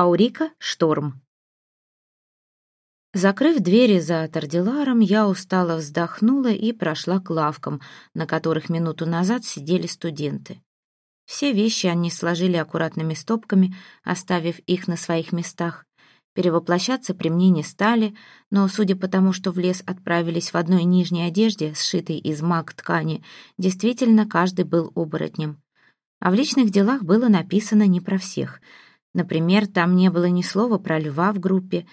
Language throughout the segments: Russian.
Аурика — шторм. Закрыв двери за Тардиларом, я устало вздохнула и прошла к лавкам, на которых минуту назад сидели студенты. Все вещи они сложили аккуратными стопками, оставив их на своих местах. Перевоплощаться при мне не стали, но, судя по тому, что в лес отправились в одной нижней одежде, сшитой из маг ткани, действительно каждый был оборотнем. А в личных делах было написано не про всех. Например, там не было ни слова про льва в группе,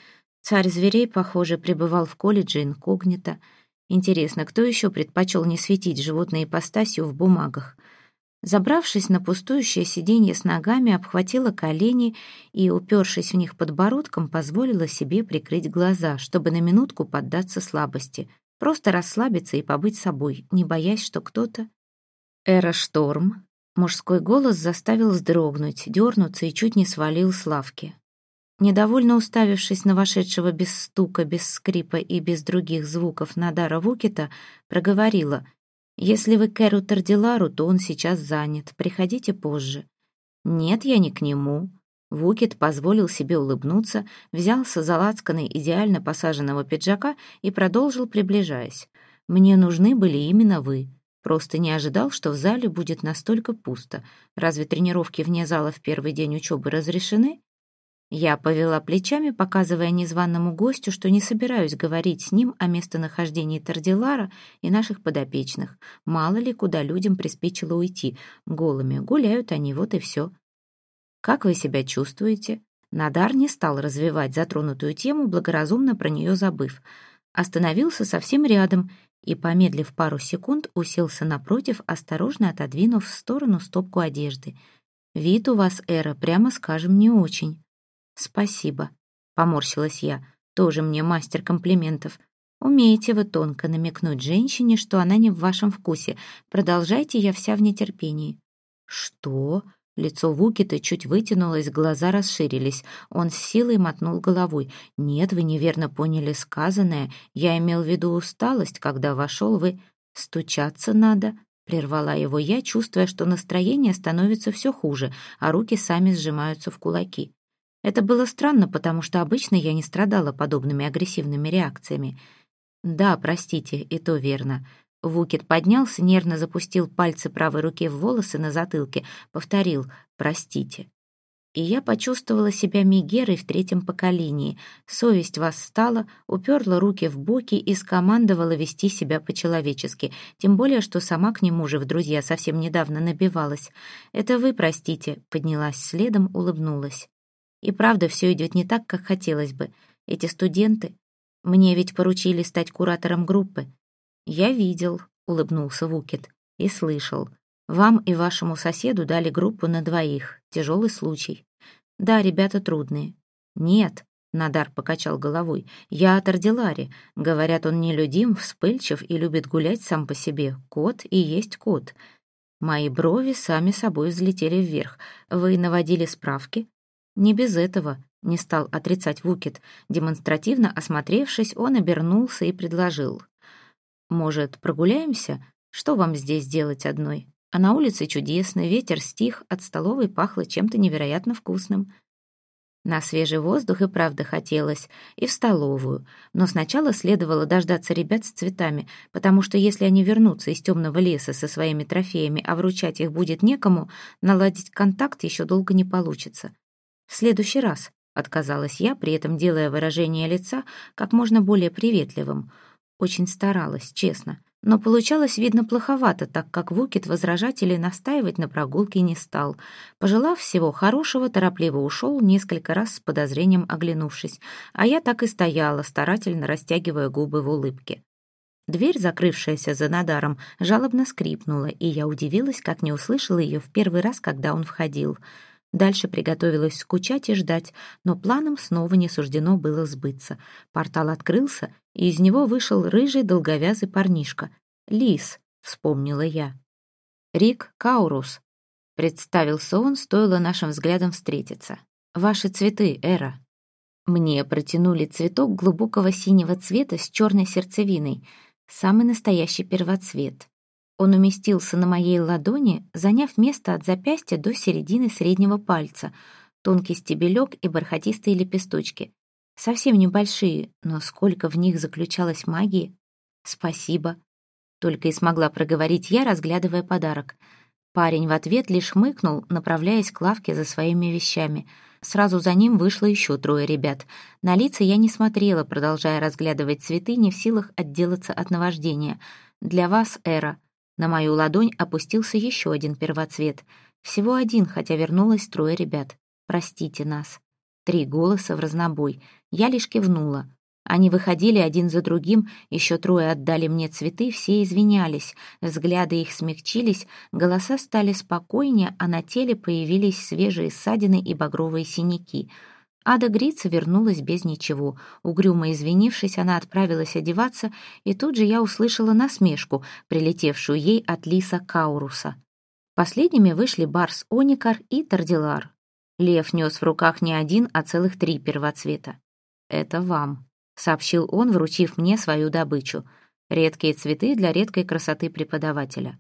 Царь зверей, похоже, пребывал в колледже инкогнито. Интересно, кто еще предпочел не светить животной ипостасью в бумагах? Забравшись на пустующее сиденье с ногами, обхватила колени и, упершись в них подбородком, позволила себе прикрыть глаза, чтобы на минутку поддаться слабости. Просто расслабиться и побыть собой, не боясь, что кто-то... Эра Шторм. Мужской голос заставил вздрогнуть, дернуться и чуть не свалил с лавки. Недовольно уставившись на вошедшего без стука, без скрипа и без других звуков Надара Вукита, проговорила «Если вы Кэру Тардилару, то он сейчас занят, приходите позже». «Нет, я не к нему». Вукит позволил себе улыбнуться, взялся за лацканы идеально посаженного пиджака и продолжил, приближаясь. «Мне нужны были именно вы. Просто не ожидал, что в зале будет настолько пусто. Разве тренировки вне зала в первый день учебы разрешены?» Я повела плечами, показывая незваному гостю, что не собираюсь говорить с ним о местонахождении Тардилара и наших подопечных. Мало ли, куда людям приспичило уйти. Голыми гуляют они, вот и все. «Как вы себя чувствуете?» Надар не стал развивать затронутую тему, благоразумно про нее забыв. Остановился совсем рядом и, помедлив пару секунд, уселся напротив, осторожно отодвинув в сторону стопку одежды. «Вид у вас, Эра, прямо скажем, не очень». «Спасибо», — поморщилась я, тоже мне мастер комплиментов. «Умеете вы тонко намекнуть женщине, что она не в вашем вкусе. Продолжайте, я вся в нетерпении». «Что?» Лицо Вукита чуть вытянулось, глаза расширились. Он с силой мотнул головой. «Нет, вы неверно поняли сказанное. Я имел в виду усталость, когда вошел вы. Стучаться надо». Прервала его я, чувствуя, что настроение становится все хуже, а руки сами сжимаются в кулаки. Это было странно, потому что обычно я не страдала подобными агрессивными реакциями. Да, простите, и то верно. Вукет поднялся, нервно запустил пальцы правой руки в волосы на затылке, повторил «простите». И я почувствовала себя Мегерой в третьем поколении. Совесть восстала, уперла руки в боки и скомандовала вести себя по-человечески, тем более, что сама к нему же в друзья совсем недавно набивалась. «Это вы, простите», — поднялась следом, улыбнулась. И правда, все идет не так, как хотелось бы. Эти студенты... Мне ведь поручили стать куратором группы. Я видел, улыбнулся Вукет, и слышал. Вам и вашему соседу дали группу на двоих. Тяжелый случай. Да, ребята трудные. Нет, Надар покачал головой. «Я от Ардилари. Говорят, он нелюдим, вспыльчив и любит гулять сам по себе. Кот и есть кот». Мои брови сами собой взлетели вверх. «Вы наводили справки?» Не без этого, не стал отрицать Вукет. Демонстративно осмотревшись, он обернулся и предложил. «Может, прогуляемся? Что вам здесь делать одной? А на улице чудесно, ветер стих, от столовой пахло чем-то невероятно вкусным». На свежий воздух и правда хотелось, и в столовую. Но сначала следовало дождаться ребят с цветами, потому что если они вернутся из темного леса со своими трофеями, а вручать их будет некому, наладить контакт еще долго не получится. «В следующий раз», — отказалась я, при этом делая выражение лица как можно более приветливым. Очень старалась, честно. Но получалось, видно, плоховато, так как Вукит возражать или настаивать на прогулке не стал. Пожелав всего хорошего, торопливо ушел, несколько раз с подозрением оглянувшись, а я так и стояла, старательно растягивая губы в улыбке. Дверь, закрывшаяся за Надаром, жалобно скрипнула, и я удивилась, как не услышала ее в первый раз, когда он входил — Дальше приготовилась скучать и ждать, но планам снова не суждено было сбыться. Портал открылся, и из него вышел рыжий долговязый парнишка. «Лис», — вспомнила я. «Рик Каурус», — представился он, стоило нашим взглядом встретиться. «Ваши цветы, Эра». Мне протянули цветок глубокого синего цвета с черной сердцевиной, самый настоящий первоцвет. Он уместился на моей ладони, заняв место от запястья до середины среднего пальца. тонкий стебелек и бархатистые лепесточки. Совсем небольшие, но сколько в них заключалось магии. Спасибо. Только и смогла проговорить я, разглядывая подарок. Парень в ответ лишь хмыкнул, направляясь к лавке за своими вещами. Сразу за ним вышло еще трое ребят. На лица я не смотрела, продолжая разглядывать цветы, не в силах отделаться от наваждения. «Для вас, Эра». На мою ладонь опустился еще один первоцвет. Всего один, хотя вернулось трое ребят. «Простите нас». Три голоса в разнобой. Я лишь кивнула. Они выходили один за другим, еще трое отдали мне цветы, все извинялись. Взгляды их смягчились, голоса стали спокойнее, а на теле появились свежие ссадины и багровые синяки. Ада Грица вернулась без ничего. Угрюмо извинившись, она отправилась одеваться, и тут же я услышала насмешку, прилетевшую ей от Лиса Кауруса. Последними вышли Барс Оникар и Тардилар. Лев нес в руках не один, а целых три первоцвета. «Это вам», — сообщил он, вручив мне свою добычу. «Редкие цветы для редкой красоты преподавателя».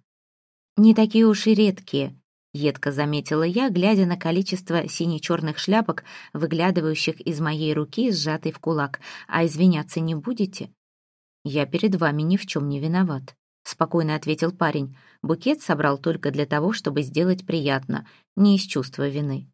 «Не такие уж и редкие», — едко заметила я, глядя на количество сине-черных шляпок, выглядывающих из моей руки, сжатой в кулак. «А извиняться не будете?» «Я перед вами ни в чем не виноват», — спокойно ответил парень. «Букет собрал только для того, чтобы сделать приятно, не из чувства вины».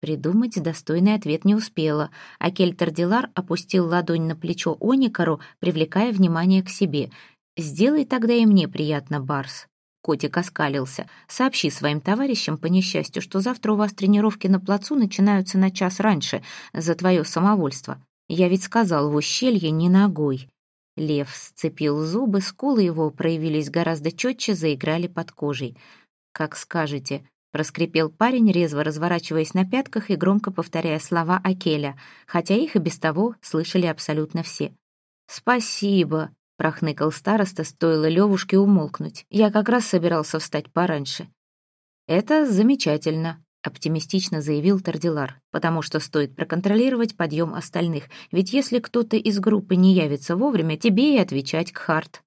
Придумать достойный ответ не успела, а Кельтер Дилар опустил ладонь на плечо Оникару, привлекая внимание к себе. «Сделай тогда и мне приятно, Барс». Котик оскалился. «Сообщи своим товарищам по несчастью, что завтра у вас тренировки на плацу начинаются на час раньше, за твое самовольство. Я ведь сказал, в ущелье не ногой». Лев сцепил зубы, скулы его проявились гораздо четче, заиграли под кожей. «Как скажете», проскрипел парень, резво разворачиваясь на пятках и громко повторяя слова Акеля, хотя их и без того слышали абсолютно все. «Спасибо», — прохныкал староста, стоило Левушке умолкнуть. «Я как раз собирался встать пораньше». «Это замечательно», — оптимистично заявил Тардилар, «потому что стоит проконтролировать подъем остальных, ведь если кто-то из группы не явится вовремя, тебе и отвечать, Кхарт».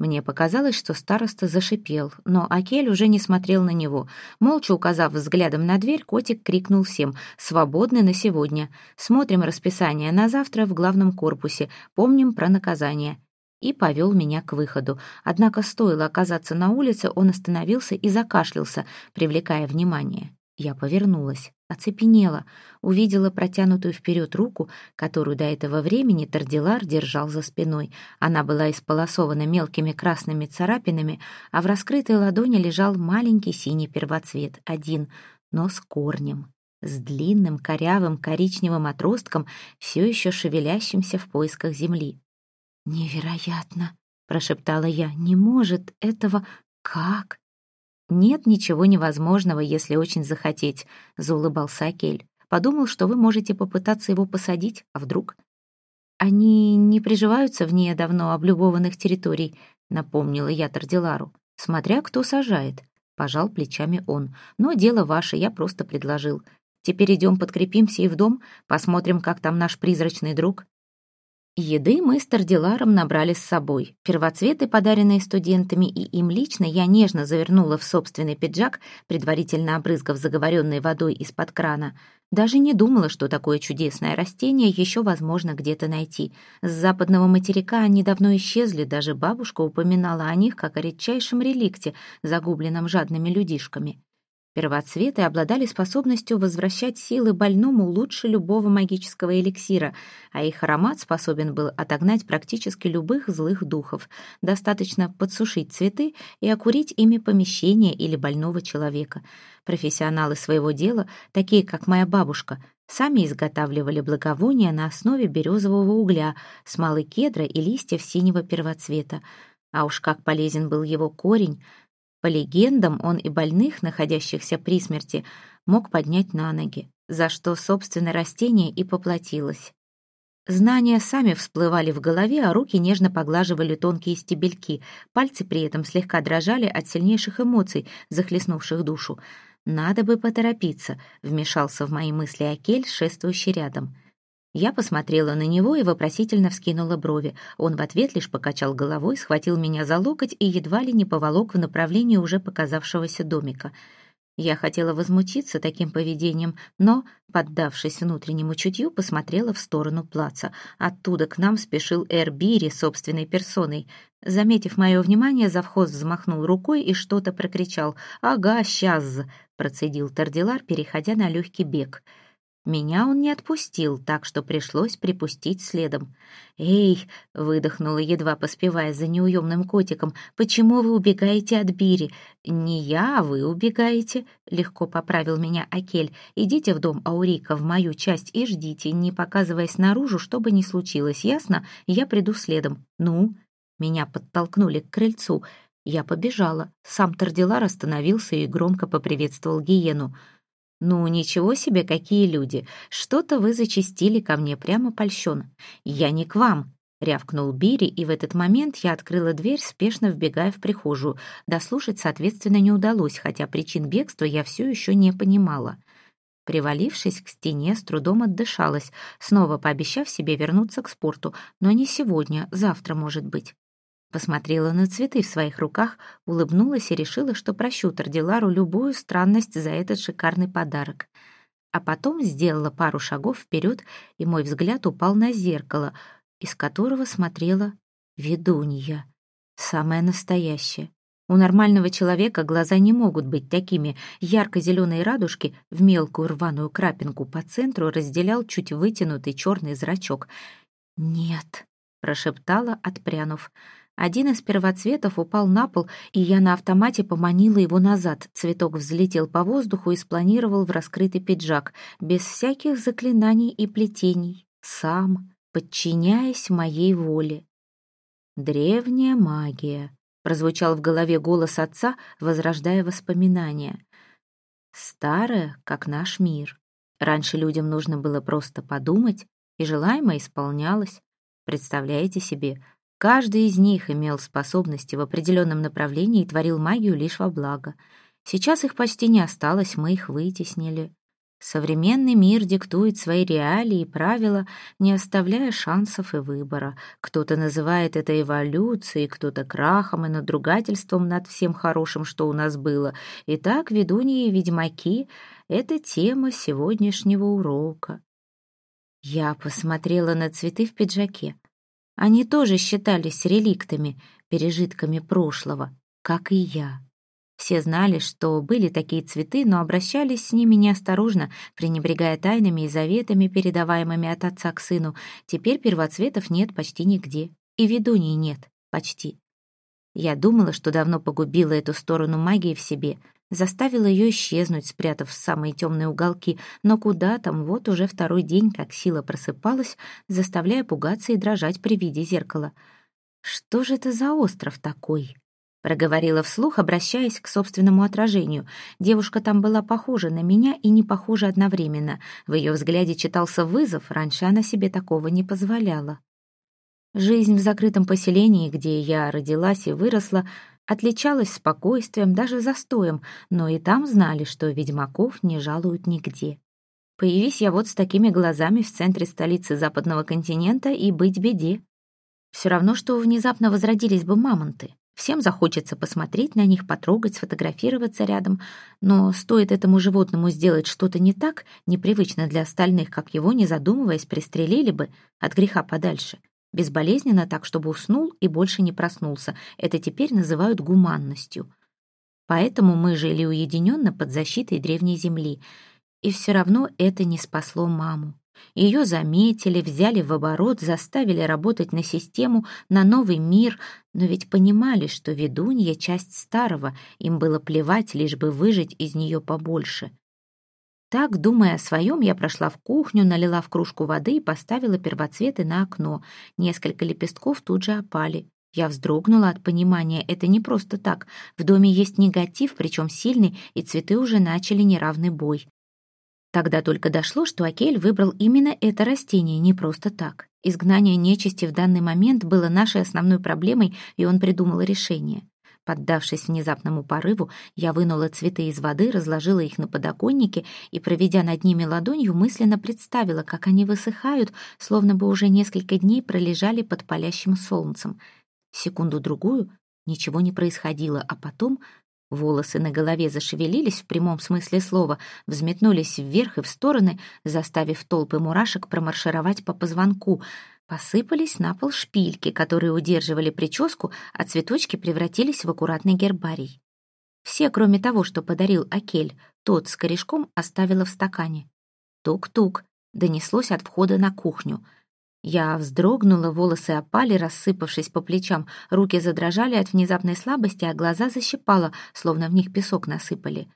Мне показалось, что староста зашипел, но Акель уже не смотрел на него. Молча указав взглядом на дверь, котик крикнул всем «Свободны на сегодня! Смотрим расписание на завтра в главном корпусе, помним про наказание!» И повел меня к выходу. Однако стоило оказаться на улице, он остановился и закашлялся, привлекая внимание. Я повернулась, оцепенела, увидела протянутую вперед руку, которую до этого времени Тардилар держал за спиной. Она была исполосована мелкими красными царапинами, а в раскрытой ладони лежал маленький синий первоцвет, один, но с корнем, с длинным корявым коричневым отростком, все еще шевелящимся в поисках земли. «Невероятно!» — прошептала я. «Не может этого... Как?» «Нет ничего невозможного, если очень захотеть», — заулыбался Акель. «Подумал, что вы можете попытаться его посадить, а вдруг?» «Они не приживаются вне давно облюбованных территорий», — напомнила я Тардилару. «Смотря кто сажает», — пожал плечами он. «Но дело ваше, я просто предложил. Теперь идем подкрепимся и в дом, посмотрим, как там наш призрачный друг». Еды мы с Тардиларом набрали с собой. Первоцветы, подаренные студентами, и им лично я нежно завернула в собственный пиджак, предварительно обрызгав заговоренной водой из-под крана. Даже не думала, что такое чудесное растение еще возможно где-то найти. С западного материка они давно исчезли, даже бабушка упоминала о них как о редчайшем реликте, загубленном жадными людишками. Первоцветы обладали способностью возвращать силы больному лучше любого магического эликсира, а их аромат способен был отогнать практически любых злых духов. Достаточно подсушить цветы и окурить ими помещение или больного человека. Профессионалы своего дела, такие как моя бабушка, сами изготавливали благовония на основе березового угля, смолы кедра и листьев синего первоцвета. А уж как полезен был его корень — по легендам, он и больных, находящихся при смерти, мог поднять на ноги, за что, собственно, растение и поплатилось. Знания сами всплывали в голове, а руки нежно поглаживали тонкие стебельки, пальцы при этом слегка дрожали от сильнейших эмоций, захлестнувших душу. «Надо бы поторопиться», — вмешался в мои мысли Акель, шествующий рядом. Я посмотрела на него и вопросительно вскинула брови. Он в ответ лишь покачал головой, схватил меня за локоть и едва ли не поволок в направлении уже показавшегося домика. Я хотела возмутиться таким поведением, но, поддавшись внутреннему чутью, посмотрела в сторону плаца. Оттуда к нам спешил Эрбири собственной персоной. Заметив мое внимание, завхоз взмахнул рукой и что-то прокричал. «Ага, сейчас!» — процедил Тардилар, переходя на легкий бег — меня он не отпустил, так что пришлось припустить следом. «Эй!» — выдохнула, едва поспевая за неуемным котиком. «Почему вы убегаете от Бири?» «Не я, а вы убегаете», — легко поправил меня Акель. «Идите в дом Аурика, в мою часть, и ждите, не показываясь наружу, что бы ни случилось, ясно? Я приду следом». «Ну?» Меня подтолкнули к крыльцу. Я побежала. Сам Тардилар остановился и громко поприветствовал Гиену. «Ну, ничего себе, какие люди! Что-то вы зачистили ко мне прямо польщен. Я не к вам!» — рявкнул Бири, и в этот момент я открыла дверь, спешно вбегая в прихожую. Дослушать, соответственно, не удалось, хотя причин бегства я все еще не понимала. Привалившись к стене, с трудом отдышалась, снова пообещав себе вернуться к спорту, но не сегодня, завтра, может быть. Посмотрела на цветы в своих руках, улыбнулась и решила, что прощу Тардилару любую странность за этот шикарный подарок. А потом сделала пару шагов вперед, и мой взгляд упал на зеркало, из которого смотрела ведунья, самая настоящая. У нормального человека глаза не могут быть такими. Ярко-зеленые радужки в мелкую рваную крапинку по центру разделял чуть вытянутый черный зрачок. «Нет», — прошептала, отпрянув, — один из первоцветов упал на пол, и я на автомате поманила его назад. Цветок взлетел по воздуху и спланировал в раскрытый пиджак, без всяких заклинаний и плетений, сам, подчиняясь моей воле. «Древняя магия», — прозвучал в голове голос отца, возрождая воспоминания. «Старая, как наш мир. Раньше людям нужно было просто подумать, и желаемое исполнялось. Представляете себе, Каждый из них имел способности в определенном направлении и творил магию лишь во благо. Сейчас их почти не осталось, мы их вытеснили. Современный мир диктует свои реалии и правила, не оставляя шансов и выбора. Кто-то называет это эволюцией, кто-то крахом и надругательством над всем хорошим, что у нас было. Итак, ведуньи и ведьмаки — это тема сегодняшнего урока. Я посмотрела на цветы в пиджаке. Они тоже считались реликтами, пережитками прошлого, как и я. Все знали, что были такие цветы, но обращались с ними неосторожно, пренебрегая тайнами и заветами, передаваемыми от отца к сыну. Теперь первоцветов нет почти нигде. И ведуней нет почти. Я думала, что давно погубила эту сторону магии в себе, заставила ее исчезнуть, спрятав в самые темные уголки, но куда там, вот уже второй день, как сила просыпалась, заставляя пугаться и дрожать при виде зеркала. «Что же это за остров такой?» проговорила вслух, обращаясь к собственному отражению. Девушка там была похожа на меня и не похожа одновременно. В ее взгляде читался вызов, раньше она себе такого не позволяла. Жизнь в закрытом поселении, где я родилась и выросла, отличалась спокойствием, даже застоем, но и там знали, что ведьмаков не жалуют нигде. Появись я вот с такими глазами в центре столицы западного континента и быть беде. Все равно, что внезапно возродились бы мамонты. Всем захочется посмотреть на них, потрогать, сфотографироваться рядом, но стоит этому животному сделать что-то не так, непривычно для остальных, как его, не задумываясь, пристрелили бы от греха подальше. Безболезненно так, чтобы уснул и больше не проснулся. Это теперь называют гуманностью. Поэтому мы жили уединенно под защитой древней земли. И все равно это не спасло маму. Ее заметили, взяли в оборот, заставили работать на систему, на новый мир, но ведь понимали, что ведунья — часть старого, им было плевать, лишь бы выжить из нее побольше. Так, думая о своем, я прошла в кухню, налила в кружку воды и поставила первоцветы на окно. Несколько лепестков тут же опали. Я вздрогнула от понимания, это не просто так. В доме есть негатив, причем сильный, и цветы уже начали неравный бой. Тогда только дошло, что Акель выбрал именно это растение не просто так. Изгнание нечисти в данный момент было нашей основной проблемой, и он придумал решение. Поддавшись внезапному порыву, я вынула цветы из воды, разложила их на подоконнике и, проведя над ними ладонью, мысленно представила, как они высыхают, словно бы уже несколько дней пролежали под палящим солнцем. Секунду-другую ничего не происходило, а потом Волосы на голове зашевелились в прямом смысле слова, взметнулись вверх и в стороны, заставив толпы мурашек промаршировать по позвонку. Посыпались на пол шпильки, которые удерживали прическу, а цветочки превратились в аккуратный гербарий. Все, кроме того, что подарил Акель, тот с корешком оставила в стакане. Тук-тук, донеслось от входа на кухню. Я вздрогнула, волосы опали, рассыпавшись по плечам, руки задрожали от внезапной слабости, а глаза защипало, словно в них песок насыпали.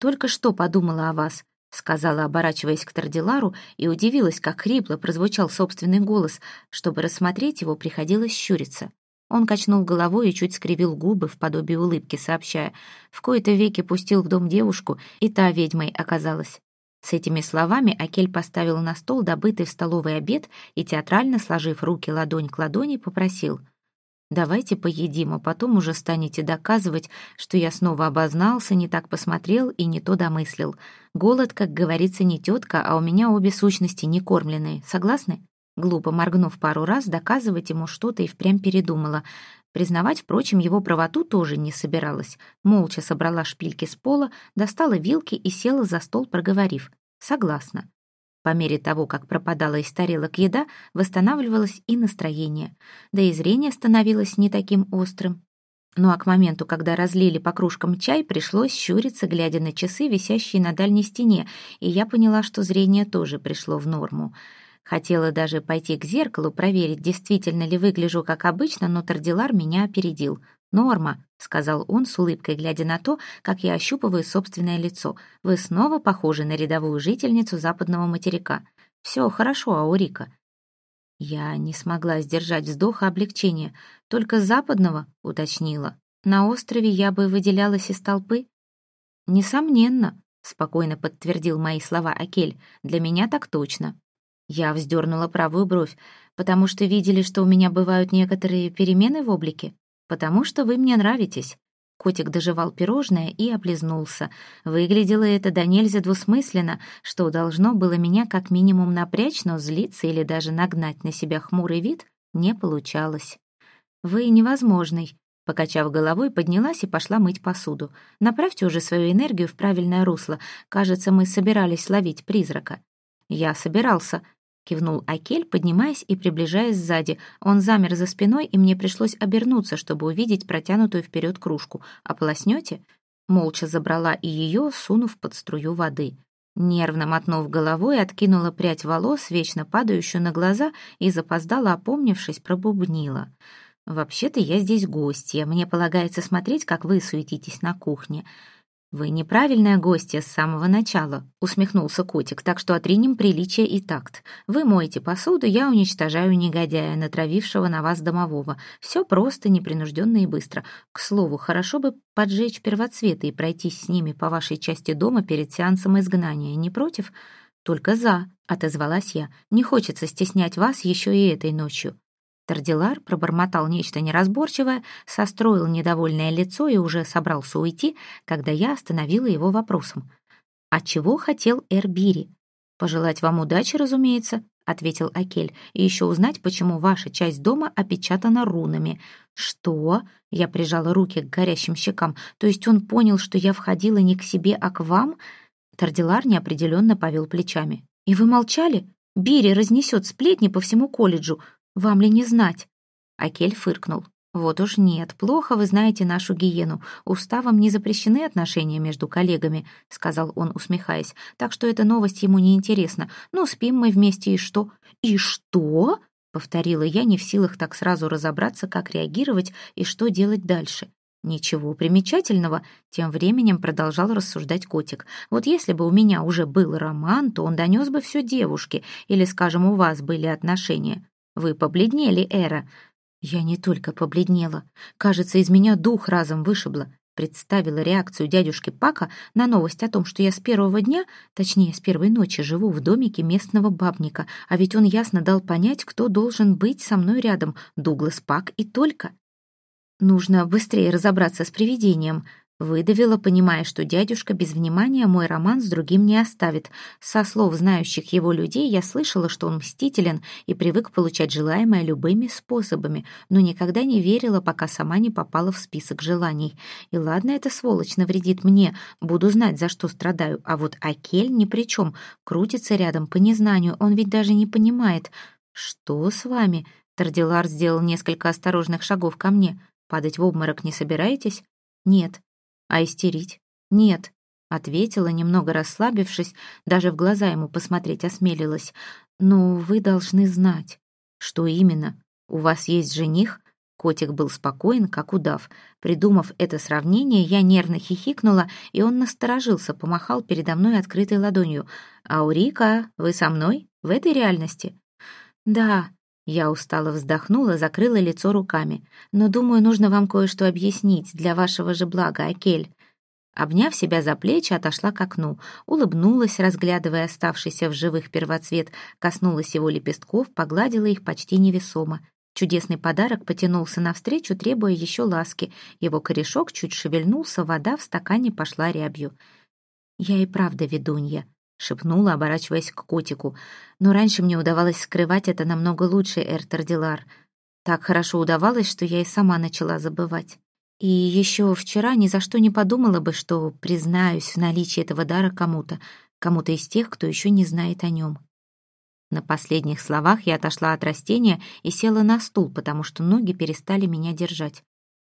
«Только что подумала о вас», — сказала, оборачиваясь к Тардилару, и удивилась, как хрипло прозвучал собственный голос. Чтобы рассмотреть его, приходилось щуриться. Он качнул головой и чуть скривил губы в подобии улыбки, сообщая, в кои-то веки пустил в дом девушку, и та ведьмой оказалась. С этими словами Акель поставил на стол добытый в столовый обед и, театрально сложив руки ладонь к ладони, попросил «Давайте поедим, а потом уже станете доказывать, что я снова обознался, не так посмотрел и не то домыслил. Голод, как говорится, не тетка, а у меня обе сущности не кормленные. Согласны?» Глупо моргнув пару раз, доказывать ему что-то и впрямь передумала. Признавать, впрочем, его правоту тоже не собиралась. Молча собрала шпильки с пола, достала вилки и села за стол, проговорив. «Согласна». По мере того, как пропадала из тарелок еда, восстанавливалось и настроение. Да и зрение становилось не таким острым. Ну а к моменту, когда разлили по кружкам чай, пришлось щуриться, глядя на часы, висящие на дальней стене, и я поняла, что зрение тоже пришло в норму. Хотела даже пойти к зеркалу, проверить, действительно ли выгляжу как обычно, но Тардилар меня опередил. «Норма», — сказал он с улыбкой, глядя на то, как я ощупываю собственное лицо. «Вы снова похожи на рядовую жительницу западного материка. Все хорошо, Аурика». Я не смогла сдержать вздоха облегчения. Только западного, уточнила. На острове я бы выделялась из толпы? Несомненно, спокойно подтвердил мои слова Акель. Для меня так точно. Я вздернула правую бровь, потому что видели, что у меня бывают некоторые перемены в облике, потому что вы мне нравитесь. Котик доживал пирожное и облизнулся. Выглядело это до нельзя двусмысленно, что должно было меня как минимум напрячь, но злиться или даже нагнать на себя хмурый вид не получалось. «Вы невозможный», — покачав головой, поднялась и пошла мыть посуду. «Направьте уже свою энергию в правильное русло. Кажется, мы собирались ловить призрака». «Я собирался», кивнул Акель, поднимаясь и приближаясь сзади. Он замер за спиной, и мне пришлось обернуться, чтобы увидеть протянутую вперед кружку. «Ополоснете?» Молча забрала и ее, сунув под струю воды. Нервно мотнув головой, откинула прядь волос, вечно падающую на глаза, и запоздала, опомнившись, пробубнила. «Вообще-то я здесь гостья. Мне полагается смотреть, как вы суетитесь на кухне». «Вы неправильная гостья с самого начала», — усмехнулся котик, «так что отринем приличие и такт. Вы моете посуду, я уничтожаю негодяя, натравившего на вас домового. Все просто, непринужденно и быстро. К слову, хорошо бы поджечь первоцветы и пройтись с ними по вашей части дома перед сеансом изгнания. Не против?» «Только за», — отозвалась я. «Не хочется стеснять вас еще и этой ночью». Тардилар пробормотал нечто неразборчивое, состроил недовольное лицо и уже собрался уйти, когда я остановила его вопросом. «А чего хотел Эрбири?» «Пожелать вам удачи, разумеется», — ответил Акель, «и еще узнать, почему ваша часть дома опечатана рунами». «Что?» — я прижала руки к горящим щекам. «То есть он понял, что я входила не к себе, а к вам?» Тардилар неопределенно повел плечами. «И вы молчали? Бири разнесет сплетни по всему колледжу. Вам ли не знать?» Акель фыркнул. «Вот уж нет, плохо вы знаете нашу гиену. Уставом не запрещены отношения между коллегами», — сказал он, усмехаясь. «Так что эта новость ему не интересна. Ну, спим мы вместе, и что?» «И что?» — повторила я, не в силах так сразу разобраться, как реагировать и что делать дальше. «Ничего примечательного», — тем временем продолжал рассуждать котик. «Вот если бы у меня уже был роман, то он донес бы все девушке, или, скажем, у вас были отношения. Вы побледнели, Эра. Я не только побледнела. Кажется, из меня дух разом вышибло. Представила реакцию дядюшки Пака на новость о том, что я с первого дня, точнее, с первой ночи, живу в домике местного бабника, а ведь он ясно дал понять, кто должен быть со мной рядом, Дуглас Пак и только. Нужно быстрее разобраться с привидением. Выдавила, понимая, что дядюшка без внимания мой роман с другим не оставит. Со слов знающих его людей я слышала, что он мстителен и привык получать желаемое любыми способами, но никогда не верила, пока сама не попала в список желаний. И ладно, эта сволочь навредит мне, буду знать, за что страдаю, а вот Акель ни при чем, крутится рядом по незнанию, он ведь даже не понимает. «Что с вами?» Тардилар сделал несколько осторожных шагов ко мне. «Падать в обморок не собираетесь?» «Нет». А истерить? Нет, ответила, немного расслабившись, даже в глаза ему посмотреть осмелилась. Но вы должны знать. Что именно? У вас есть жених? Котик был спокоен, как удав. Придумав это сравнение, я нервно хихикнула, и он насторожился, помахал передо мной открытой ладонью. «Аурика, вы со мной? В этой реальности?» «Да», я устало вздохнула, закрыла лицо руками. «Но, думаю, нужно вам кое-что объяснить, для вашего же блага, Акель». Обняв себя за плечи, отошла к окну, улыбнулась, разглядывая оставшийся в живых первоцвет, коснулась его лепестков, погладила их почти невесомо. Чудесный подарок потянулся навстречу, требуя еще ласки. Его корешок чуть шевельнулся, вода в стакане пошла рябью. «Я и правда ведунья», шепнула, оборачиваясь к котику. Но раньше мне удавалось скрывать это намного лучше, Эртер Дилар. Так хорошо удавалось, что я и сама начала забывать. И еще вчера ни за что не подумала бы, что признаюсь в наличии этого дара кому-то, кому-то из тех, кто еще не знает о нем. На последних словах я отошла от растения и села на стул, потому что ноги перестали меня держать.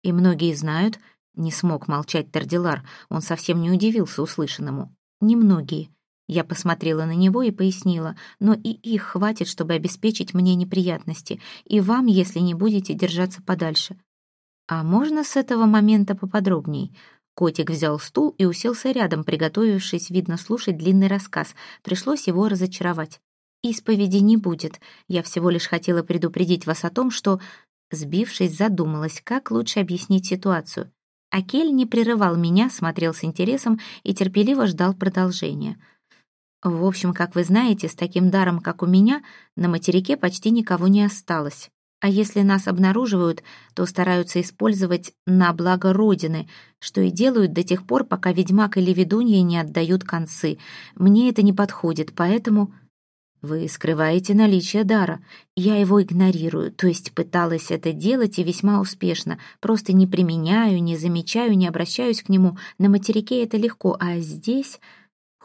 И многие знают, не смог молчать Тардилар, он совсем не удивился услышанному. Немногие. Я посмотрела на него и пояснила, но и их хватит, чтобы обеспечить мне неприятности, и вам, если не будете держаться подальше. А можно с этого момента поподробней? Котик взял стул и уселся рядом, приготовившись, видно, слушать длинный рассказ. Пришлось его разочаровать. «Исповеди не будет. Я всего лишь хотела предупредить вас о том, что...» Сбившись, задумалась, как лучше объяснить ситуацию. Акель не прерывал меня, смотрел с интересом и терпеливо ждал продолжения. В общем, как вы знаете, с таким даром, как у меня, на материке почти никого не осталось. А если нас обнаруживают, то стараются использовать на благо Родины, что и делают до тех пор, пока ведьмак или ведунья не отдают концы. Мне это не подходит, поэтому... Вы скрываете наличие дара. Я его игнорирую, то есть пыталась это делать и весьма успешно. Просто не применяю, не замечаю, не обращаюсь к нему. На материке это легко, а здесь...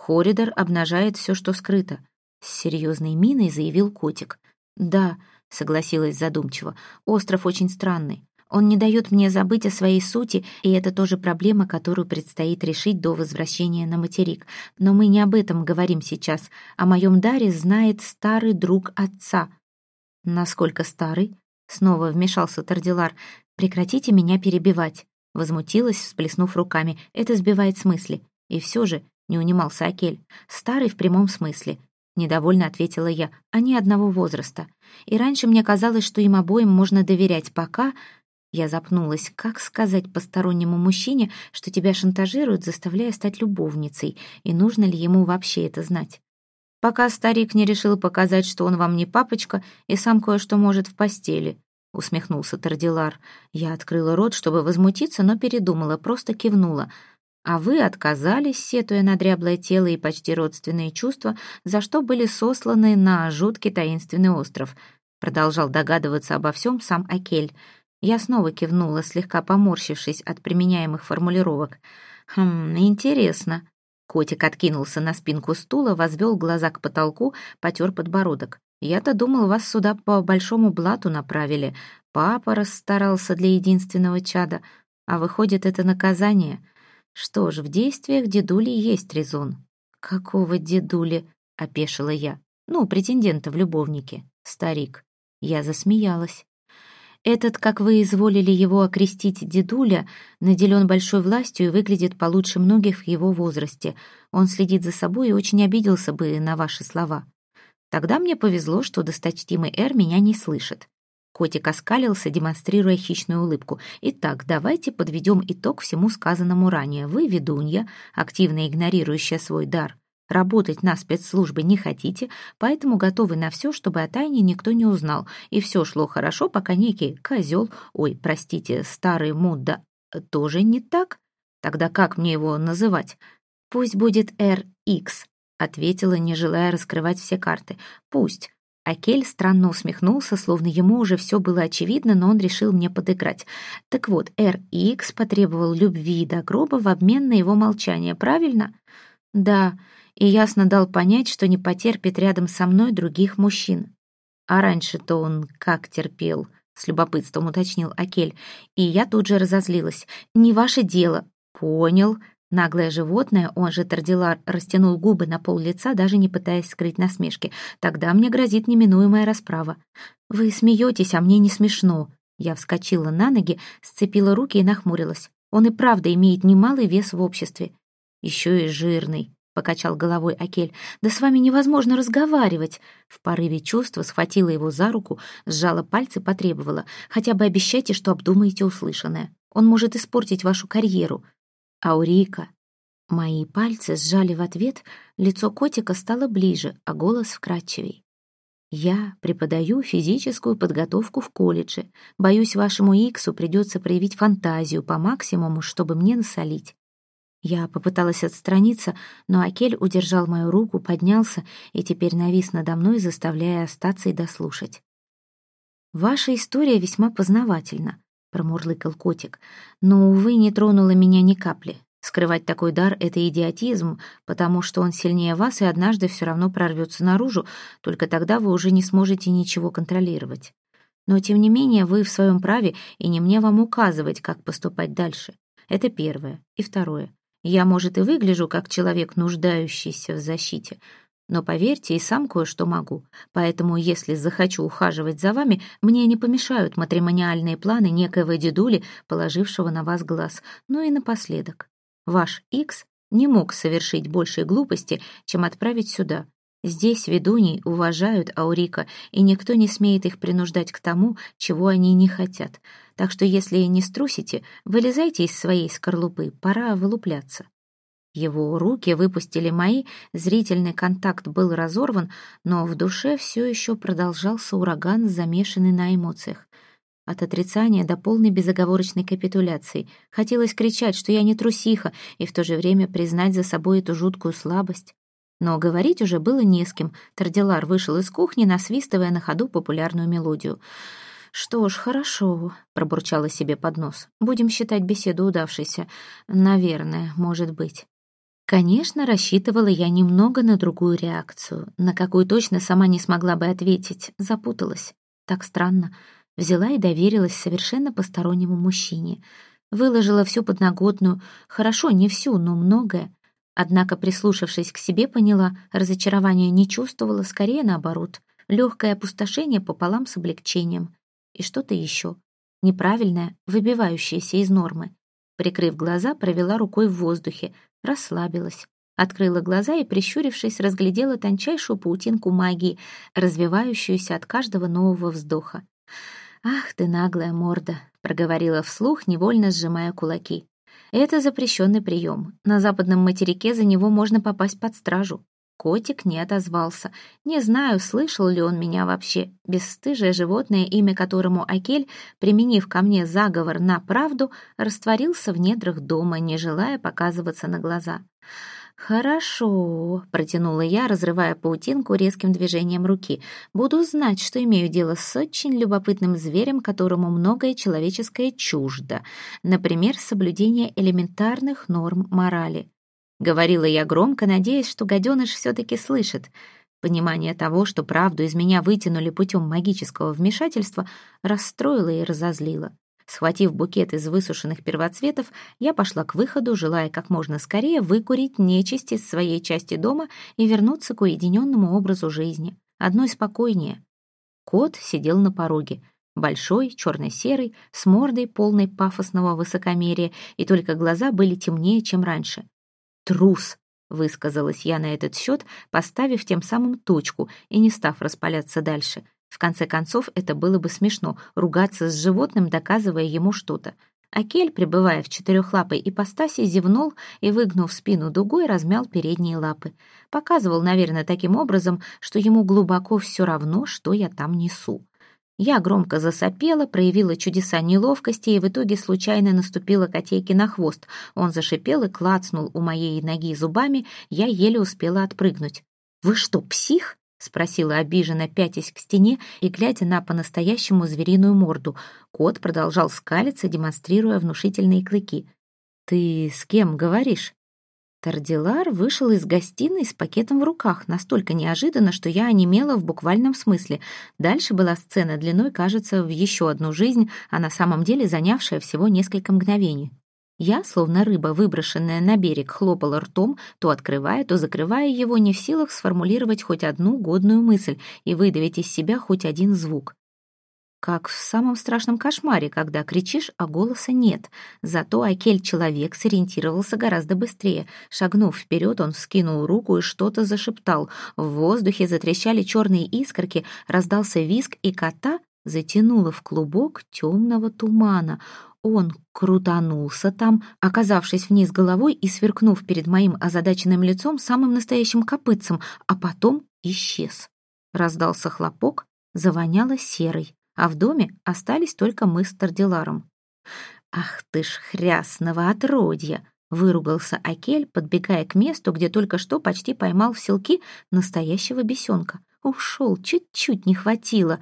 Хоридор обнажает все, что скрыто. С серьезной миной заявил котик. «Да», — согласилась задумчиво, — «остров очень странный. Он не дает мне забыть о своей сути, и это тоже проблема, которую предстоит решить до возвращения на материк. Но мы не об этом говорим сейчас. О моем даре знает старый друг отца». «Насколько старый?» — снова вмешался Тардилар. «Прекратите меня перебивать». Возмутилась, всплеснув руками. «Это сбивает с мысли. И все же не унимался Акель. «Старый в прямом смысле», — недовольно ответила я. «Они одного возраста. И раньше мне казалось, что им обоим можно доверять, пока...» Я запнулась. Как сказать постороннему мужчине, что тебя шантажируют, заставляя стать любовницей, и нужно ли ему вообще это знать? Пока старик не решил показать, что он вам не папочка и сам кое-что может в постели, — усмехнулся Тардилар. Я открыла рот, чтобы возмутиться, но передумала, просто кивнула — а вы отказались, сетуя на дряблое тело и почти родственные чувства, за что были сосланы на жуткий таинственный остров. Продолжал догадываться обо всем сам Акель. Я снова кивнула, слегка поморщившись от применяемых формулировок. «Хм, интересно». Котик откинулся на спинку стула, возвел глаза к потолку, потер подбородок. «Я-то думал, вас сюда по большому блату направили. Папа расстарался для единственного чада. А выходит, это наказание». Что ж, в действиях дедули есть резон. «Какого дедули?» — опешила я. «Ну, претендента в любовнике. Старик». Я засмеялась. Этот, как вы изволили его окрестить дедуля, наделен большой властью и выглядит получше многих в его возрасте. Он следит за собой и очень обиделся бы на ваши слова. Тогда мне повезло, что досточтимый Эр меня не слышит. Котик оскалился, демонстрируя хищную улыбку. «Итак, давайте подведем итог всему сказанному ранее. Вы, ведунья, активно игнорирующая свой дар, работать на спецслужбы не хотите, поэтому готовы на все, чтобы о тайне никто не узнал. И все шло хорошо, пока некий козел, ой, простите, старый Мудда, тоже не так?» Тогда как мне его называть? Пусть будет RX, ответила, не желая раскрывать все карты. Пусть. Акель странно усмехнулся, словно ему уже все было очевидно, но он решил мне подыграть. Так вот, RX потребовал любви до гроба в обмен на его молчание, правильно? Да, и ясно дал понять, что не потерпит рядом со мной других мужчин. А раньше-то он как терпел, с любопытством уточнил Акель, и я тут же разозлилась. Не ваше дело. Понял, Наглое животное, он же Тардилар, растянул губы на пол лица, даже не пытаясь скрыть насмешки. Тогда мне грозит неминуемая расправа. «Вы смеетесь, а мне не смешно». Я вскочила на ноги, сцепила руки и нахмурилась. Он и правда имеет немалый вес в обществе. Еще и жирный, — покачал головой Акель. «Да с вами невозможно разговаривать!» В порыве чувства схватила его за руку, сжала пальцы, потребовала. «Хотя бы обещайте, что обдумаете услышанное. Он может испортить вашу карьеру. Аурика. Мои пальцы сжали в ответ, лицо котика стало ближе, а голос вкрадчивей. Я преподаю физическую подготовку в колледже. Боюсь, вашему Иксу придется проявить фантазию по максимуму, чтобы мне насолить. Я попыталась отстраниться, но Акель удержал мою руку, поднялся и теперь навис надо мной, заставляя остаться и дослушать. «Ваша история весьма познавательна промурлыкал котик. «Но, увы, не тронула меня ни капли. Скрывать такой дар — это идиотизм, потому что он сильнее вас и однажды все равно прорвется наружу, только тогда вы уже не сможете ничего контролировать. Но, тем не менее, вы в своем праве, и не мне вам указывать, как поступать дальше. Это первое. И второе. Я, может, и выгляжу как человек, нуждающийся в защите, но поверьте, и сам кое-что могу. Поэтому, если захочу ухаживать за вами, мне не помешают матримониальные планы некоего дедули, положившего на вас глаз. Ну и напоследок. Ваш Икс не мог совершить большей глупости, чем отправить сюда. Здесь ведуней уважают Аурика, и никто не смеет их принуждать к тому, чего они не хотят. Так что если не струсите, вылезайте из своей скорлупы, пора вылупляться. Его руки выпустили мои, зрительный контакт был разорван, но в душе все еще продолжался ураган, замешанный на эмоциях. От отрицания до полной безоговорочной капитуляции. Хотелось кричать, что я не трусиха, и в то же время признать за собой эту жуткую слабость. Но говорить уже было не с кем. Тардилар вышел из кухни, насвистывая на ходу популярную мелодию. «Что ж, хорошо», — пробурчала себе под нос. «Будем считать беседу удавшейся. Наверное, может быть». Конечно, рассчитывала я немного на другую реакцию, на какую точно сама не смогла бы ответить, запуталась. Так странно. Взяла и доверилась совершенно постороннему мужчине. Выложила всю подноготную, хорошо, не всю, но многое. Однако, прислушавшись к себе, поняла, разочарования не чувствовала, скорее наоборот. Легкое опустошение пополам с облегчением. И что-то еще. Неправильное, выбивающееся из нормы. Прикрыв глаза, провела рукой в воздухе, расслабилась. Открыла глаза и, прищурившись, разглядела тончайшую паутинку магии, развивающуюся от каждого нового вздоха. «Ах ты, наглая морда!» — проговорила вслух, невольно сжимая кулаки. «Это запрещенный прием. На западном материке за него можно попасть под стражу. Котик не отозвался. Не знаю, слышал ли он меня вообще. Бесстыжее животное, имя которому Акель, применив ко мне заговор на правду, растворился в недрах дома, не желая показываться на глаза. «Хорошо», — протянула я, разрывая паутинку резким движением руки. «Буду знать, что имею дело с очень любопытным зверем, которому многое человеческое чуждо, например, соблюдение элементарных норм морали. Говорила я громко, надеясь, что гаденыш все-таки слышит. Понимание того, что правду из меня вытянули путем магического вмешательства, расстроило и разозлило. Схватив букет из высушенных первоцветов, я пошла к выходу, желая как можно скорее выкурить нечисть из своей части дома и вернуться к уединенному образу жизни, одной спокойнее. Кот сидел на пороге, большой, черно-серый, с мордой, полной пафосного высокомерия, и только глаза были темнее, чем раньше. «Трус!» — высказалась я на этот счет, поставив тем самым точку и не став распаляться дальше. В конце концов, это было бы смешно — ругаться с животным, доказывая ему что-то. Акель, пребывая в четырехлапой ипостаси, зевнул и, выгнув спину дугой, размял передние лапы. Показывал, наверное, таким образом, что ему глубоко все равно, что я там несу. Я громко засопела, проявила чудеса неловкости и в итоге случайно наступила котейке на хвост. Он зашипел и клацнул у моей ноги зубами, я еле успела отпрыгнуть. «Вы что, псих?» — спросила обиженно, пятясь к стене и глядя на по-настоящему звериную морду. Кот продолжал скалиться, демонстрируя внушительные клыки. «Ты с кем говоришь?» Тардилар вышел из гостиной с пакетом в руках, настолько неожиданно, что я онемела в буквальном смысле. Дальше была сцена длиной, кажется, в еще одну жизнь, а на самом деле занявшая всего несколько мгновений. Я, словно рыба, выброшенная на берег, хлопала ртом, то открывая, то закрывая его, не в силах сформулировать хоть одну годную мысль и выдавить из себя хоть один звук. Как в самом страшном кошмаре, когда кричишь, а голоса нет. Зато Акель-человек сориентировался гораздо быстрее. Шагнув вперед, он вскинул руку и что-то зашептал. В воздухе затрещали черные искорки, раздался виск, и кота затянуло в клубок темного тумана. Он крутанулся там, оказавшись вниз головой и сверкнув перед моим озадаченным лицом самым настоящим копытцем, а потом исчез. Раздался хлопок, завоняло серой а в доме остались только мы с Тардиларом. «Ах ты ж хрясного отродья!» — выругался Акель, подбегая к месту, где только что почти поймал в селки настоящего бесенка. Ушел, чуть-чуть не хватило.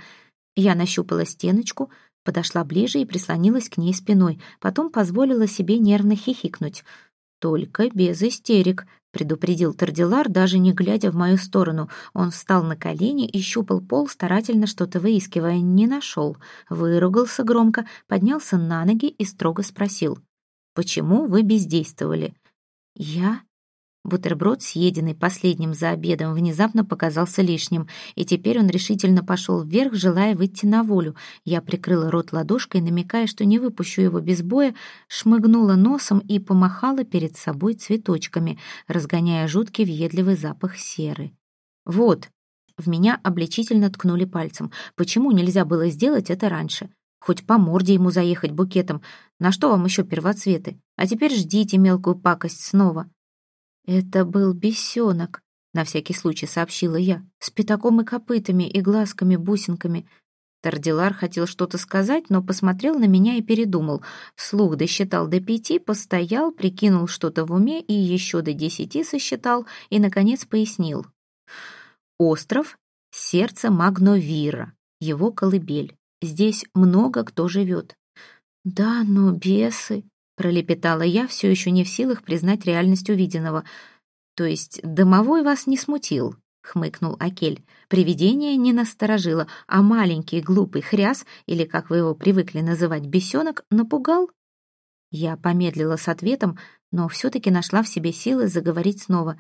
Я нащупала стеночку, подошла ближе и прислонилась к ней спиной, потом позволила себе нервно хихикнуть. «Только без истерик», — предупредил Тардилар, даже не глядя в мою сторону. Он встал на колени и щупал пол, старательно что-то выискивая. Не нашел. Выругался громко, поднялся на ноги и строго спросил. «Почему вы бездействовали?» «Я?» Бутерброд, съеденный последним за обедом, внезапно показался лишним, и теперь он решительно пошел вверх, желая выйти на волю. Я прикрыла рот ладошкой, намекая, что не выпущу его без боя, шмыгнула носом и помахала перед собой цветочками, разгоняя жуткий въедливый запах серы. «Вот!» В меня обличительно ткнули пальцем. Почему нельзя было сделать это раньше? Хоть по морде ему заехать букетом. На что вам еще первоцветы? А теперь ждите мелкую пакость снова. «Это был бесенок», — на всякий случай сообщила я, «с пятаком и копытами, и глазками-бусинками». Тардилар хотел что-то сказать, но посмотрел на меня и передумал. Вслух досчитал до пяти, постоял, прикинул что-то в уме и еще до десяти сосчитал и, наконец, пояснил. «Остров — сердце Магновира, его колыбель. Здесь много кто живет». «Да, но бесы...» пролепетала я, все еще не в силах признать реальность увиденного. «То есть домовой вас не смутил?» — хмыкнул Акель. «Привидение не насторожило, а маленький глупый хряс, или, как вы его привыкли называть, бесенок, напугал?» Я помедлила с ответом, но все-таки нашла в себе силы заговорить снова.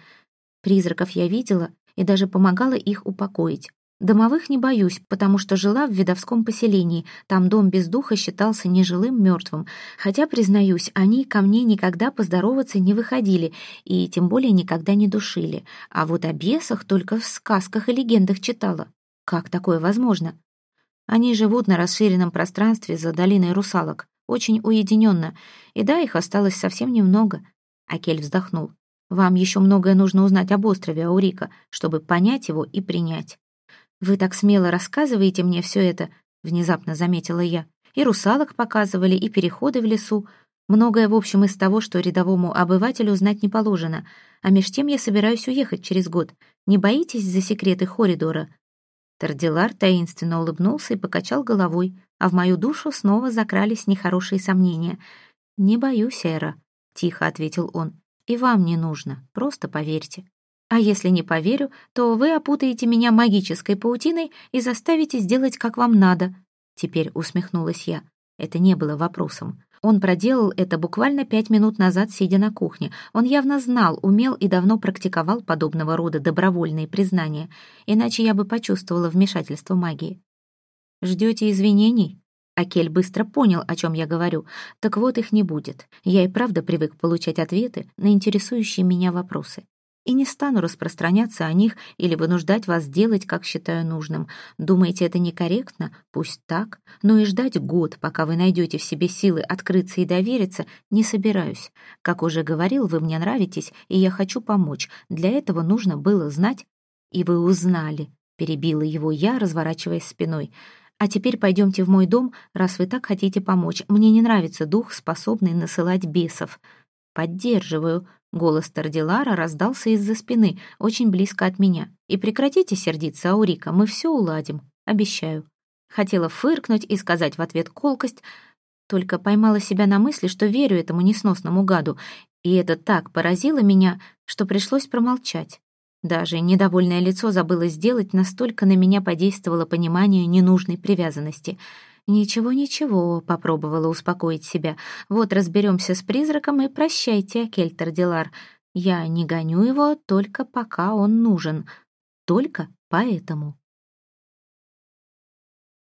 Призраков я видела и даже помогала их упокоить. Домовых не боюсь, потому что жила в видовском поселении. Там дом без духа считался нежилым мертвым. Хотя, признаюсь, они ко мне никогда поздороваться не выходили и тем более никогда не душили. А вот о бесах только в сказках и легендах читала. Как такое возможно? Они живут на расширенном пространстве за долиной русалок. Очень уединенно. И да, их осталось совсем немного. Акель вздохнул. Вам еще многое нужно узнать об острове Аурика, чтобы понять его и принять. «Вы так смело рассказываете мне все это», — внезапно заметила я. «И русалок показывали, и переходы в лесу. Многое, в общем, из того, что рядовому обывателю знать не положено. А меж тем я собираюсь уехать через год. Не боитесь за секреты Хоридора?» Тардилар таинственно улыбнулся и покачал головой, а в мою душу снова закрались нехорошие сомнения. «Не боюсь, Эра», — тихо ответил он. «И вам не нужно, просто поверьте». А если не поверю, то вы опутаете меня магической паутиной и заставите сделать, как вам надо. Теперь усмехнулась я. Это не было вопросом. Он проделал это буквально пять минут назад, сидя на кухне. Он явно знал, умел и давно практиковал подобного рода добровольные признания, иначе я бы почувствовала вмешательство магии. «Ждете извинений?» Акель быстро понял, о чем я говорю. Так вот, их не будет. Я и правда привык получать ответы на интересующие меня вопросы и не стану распространяться о них или вынуждать вас делать, как считаю нужным. Думаете, это некорректно? Пусть так. Но и ждать год, пока вы найдете в себе силы открыться и довериться, не собираюсь. Как уже говорил, вы мне нравитесь, и я хочу помочь. Для этого нужно было знать, и вы узнали. Перебила его я, разворачиваясь спиной. А теперь пойдемте в мой дом, раз вы так хотите помочь. Мне не нравится дух, способный насылать бесов». «Поддерживаю», — голос Тардилара раздался из-за спины, очень близко от меня. «И прекратите сердиться, Аурика, мы все уладим, обещаю». Хотела фыркнуть и сказать в ответ колкость, только поймала себя на мысли, что верю этому несносному гаду, и это так поразило меня, что пришлось промолчать. Даже недовольное лицо забыло сделать, настолько на меня подействовало понимание ненужной привязанности. «Ничего-ничего», — попробовала успокоить себя. «Вот разберемся с призраком и прощайте, Кельтер Дилар. Я не гоню его только пока он нужен. Только поэтому».